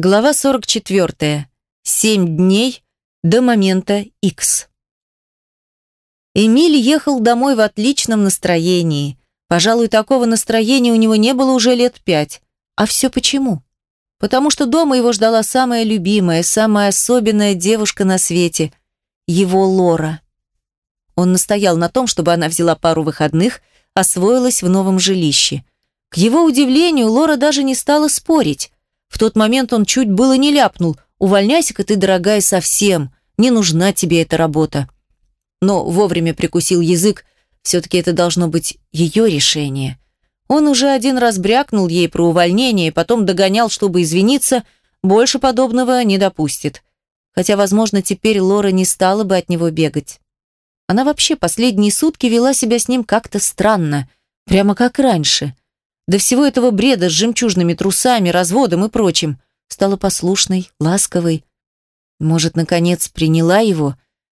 Глава 44. Семь дней до момента X. Эмиль ехал домой в отличном настроении. Пожалуй, такого настроения у него не было уже лет пять. А все почему? Потому что дома его ждала самая любимая, самая особенная девушка на свете – его Лора. Он настоял на том, чтобы она взяла пару выходных, освоилась в новом жилище. К его удивлению, Лора даже не стала спорить. В тот момент он чуть было не ляпнул. «Увольняйся-ка ты, дорогая, совсем. Не нужна тебе эта работа». Но вовремя прикусил язык. Все-таки это должно быть ее решение. Он уже один раз брякнул ей про увольнение, потом догонял, чтобы извиниться. Больше подобного не допустит. Хотя, возможно, теперь Лора не стала бы от него бегать. Она вообще последние сутки вела себя с ним как-то странно. Прямо как раньше. До всего этого бреда с жемчужными трусами, разводом и прочим. Стала послушной, ласковой. Может, наконец, приняла его?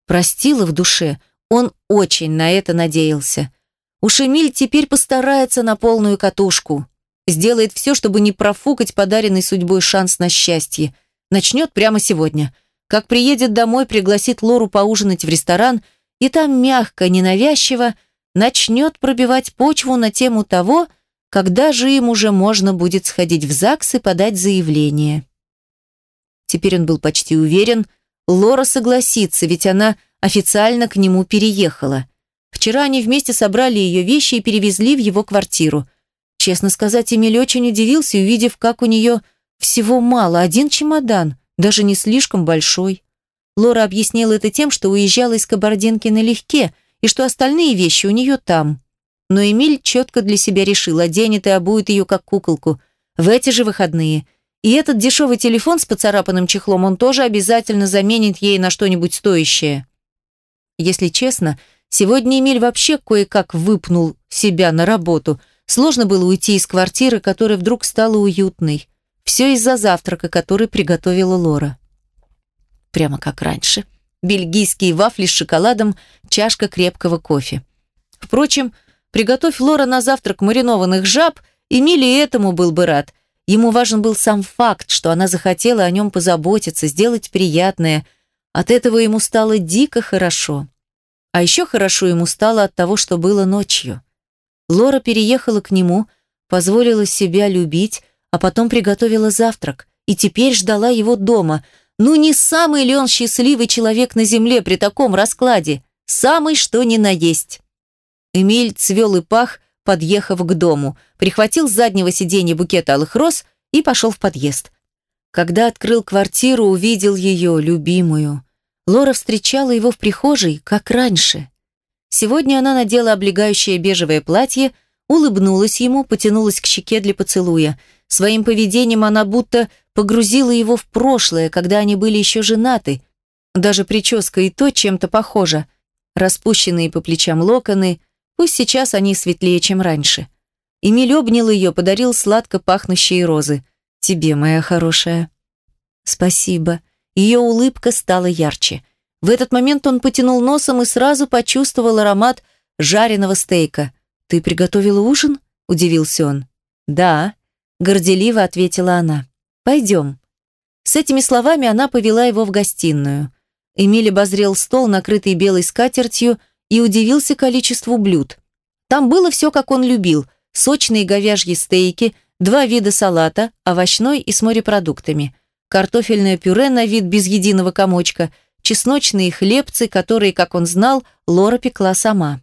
Простила в душе? Он очень на это надеялся. Уж Эмиль теперь постарается на полную катушку. Сделает все, чтобы не профукать подаренный судьбой шанс на счастье. Начнет прямо сегодня. Как приедет домой, пригласит Лору поужинать в ресторан, и там мягко, ненавязчиво начнет пробивать почву на тему того, когда же им уже можно будет сходить в ЗАГС и подать заявление? Теперь он был почти уверен, Лора согласится, ведь она официально к нему переехала. Вчера они вместе собрали ее вещи и перевезли в его квартиру. Честно сказать, Эмиль очень удивился, увидев, как у нее всего мало, один чемодан, даже не слишком большой. Лора объяснила это тем, что уезжала из Кабардинки налегке, и что остальные вещи у нее там. Но Эмиль четко для себя решил, оденет и обует ее как куколку. В эти же выходные. И этот дешевый телефон с поцарапанным чехлом он тоже обязательно заменит ей на что-нибудь стоящее. Если честно, сегодня Эмиль вообще кое-как выпнул себя на работу. Сложно было уйти из квартиры, которая вдруг стала уютной. Все из-за завтрака, который приготовила Лора. Прямо как раньше. Бельгийские вафли с шоколадом, чашка крепкого кофе. Впрочем, Приготовь Лора на завтрак маринованных жаб, Эмили этому был бы рад. Ему важен был сам факт, что она захотела о нем позаботиться, сделать приятное. От этого ему стало дико хорошо. А еще хорошо ему стало от того, что было ночью. Лора переехала к нему, позволила себя любить, а потом приготовила завтрак. И теперь ждала его дома. Ну не самый ли он счастливый человек на земле при таком раскладе? Самый что ни на есть. Эмиль цвел и пах, подъехав к дому, прихватил с заднего сиденья букет алых роз и пошел в подъезд. Когда открыл квартиру, увидел ее, любимую. Лора встречала его в прихожей, как раньше. Сегодня она надела облегающее бежевое платье, улыбнулась ему, потянулась к щеке для поцелуя. Своим поведением она будто погрузила его в прошлое, когда они были еще женаты. Даже прическа и то чем-то похожа. Распущенные по плечам локоны, Пусть сейчас они светлее, чем раньше. Эмиль обнял ее, подарил сладко пахнущие розы. «Тебе, моя хорошая». «Спасибо». Ее улыбка стала ярче. В этот момент он потянул носом и сразу почувствовал аромат жареного стейка. «Ты приготовила ужин?» – удивился он. «Да», – горделиво ответила она. «Пойдем». С этими словами она повела его в гостиную. Эмиль обозрел стол, накрытый белой скатертью, и удивился количеству блюд. Там было все, как он любил. Сочные говяжьи стейки, два вида салата, овощной и с морепродуктами, картофельное пюре на вид без единого комочка, чесночные хлебцы, которые, как он знал, Лора пекла сама.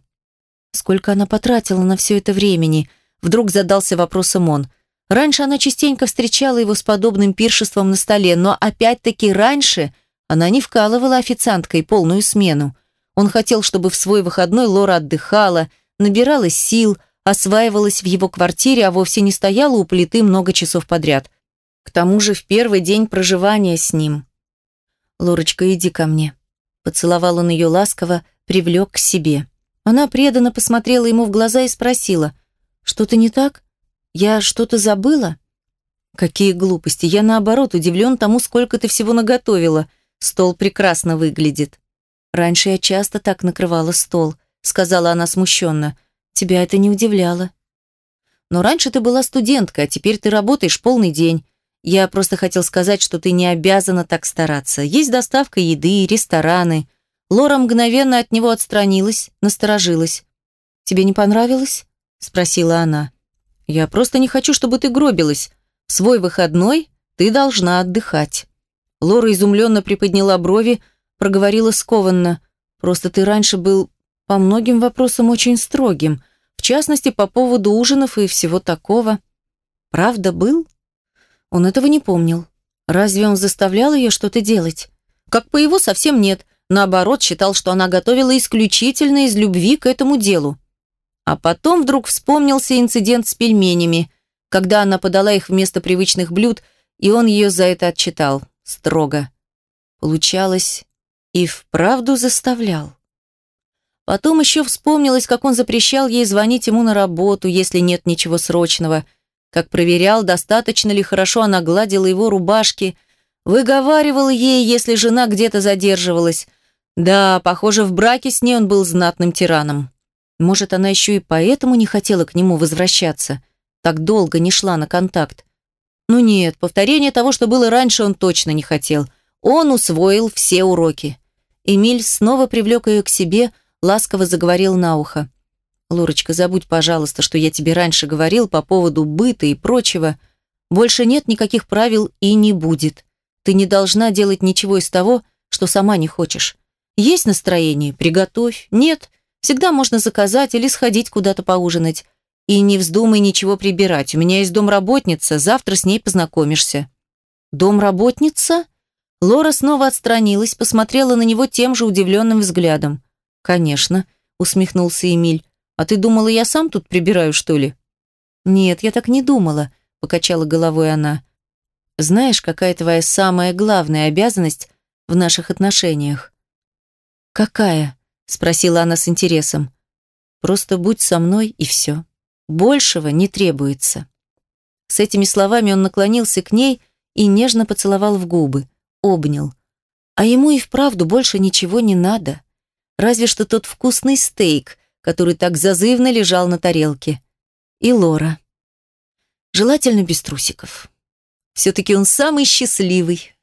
Сколько она потратила на все это времени? Вдруг задался вопросом он. Раньше она частенько встречала его с подобным пиршеством на столе, но опять-таки раньше она не вкалывала официанткой полную смену. Он хотел, чтобы в свой выходной Лора отдыхала, набиралась сил, осваивалась в его квартире, а вовсе не стояла у плиты много часов подряд. К тому же в первый день проживания с ним. «Лорочка, иди ко мне». Поцеловал он ее ласково, привлек к себе. Она преданно посмотрела ему в глаза и спросила, «Что-то не так? Я что-то забыла?» «Какие глупости! Я, наоборот, удивлен тому, сколько ты всего наготовила. Стол прекрасно выглядит». «Раньше я часто так накрывала стол», — сказала она смущенно. «Тебя это не удивляло». «Но раньше ты была студенткой, а теперь ты работаешь полный день. Я просто хотел сказать, что ты не обязана так стараться. Есть доставка еды, рестораны. Лора мгновенно от него отстранилась, насторожилась. «Тебе не понравилось?» – спросила она. «Я просто не хочу, чтобы ты гробилась. В свой выходной ты должна отдыхать». Лора изумленно приподняла брови, проговорила скованно. «Просто ты раньше был по многим вопросам очень строгим, в частности, по поводу ужинов и всего такого». «Правда был?» Он этого не помнил. Разве он заставлял ее что-то делать? Как по его совсем нет. Наоборот, считал, что она готовила исключительно из любви к этому делу. А потом вдруг вспомнился инцидент с пельменями, когда она подала их вместо привычных блюд, и он ее за это отчитал. Строго. Получалось, и вправду заставлял. Потом еще вспомнилось, как он запрещал ей звонить ему на работу, если нет ничего срочного – как проверял, достаточно ли хорошо она гладила его рубашки, выговаривал ей, если жена где-то задерживалась. Да, похоже, в браке с ней он был знатным тираном. Может, она еще и поэтому не хотела к нему возвращаться, так долго не шла на контакт. Ну нет, повторение того, что было раньше, он точно не хотел. Он усвоил все уроки. Эмиль снова привлек ее к себе, ласково заговорил на ухо. Лорочка, забудь, пожалуйста, что я тебе раньше говорил по поводу быта и прочего. Больше нет никаких правил и не будет. Ты не должна делать ничего из того, что сама не хочешь. Есть настроение – приготовь. Нет, всегда можно заказать или сходить куда-то поужинать. И не вздумай ничего прибирать. У меня есть домработница, завтра с ней познакомишься. Домработница? Лора снова отстранилась, посмотрела на него тем же удивленным взглядом. Конечно, усмехнулся Эмиль. А ты думала, я сам тут прибираю, что ли? Нет, я так не думала, покачала головой она. Знаешь, какая твоя самая главная обязанность в наших отношениях? Какая? спросила она с интересом. Просто будь со мной и все. Большего не требуется. С этими словами он наклонился к ней и нежно поцеловал в губы, обнял. А ему и вправду больше ничего не надо. Разве что тот вкусный стейк, который так зазывно лежал на тарелке. И Лора. Желательно без трусиков. Все-таки он самый счастливый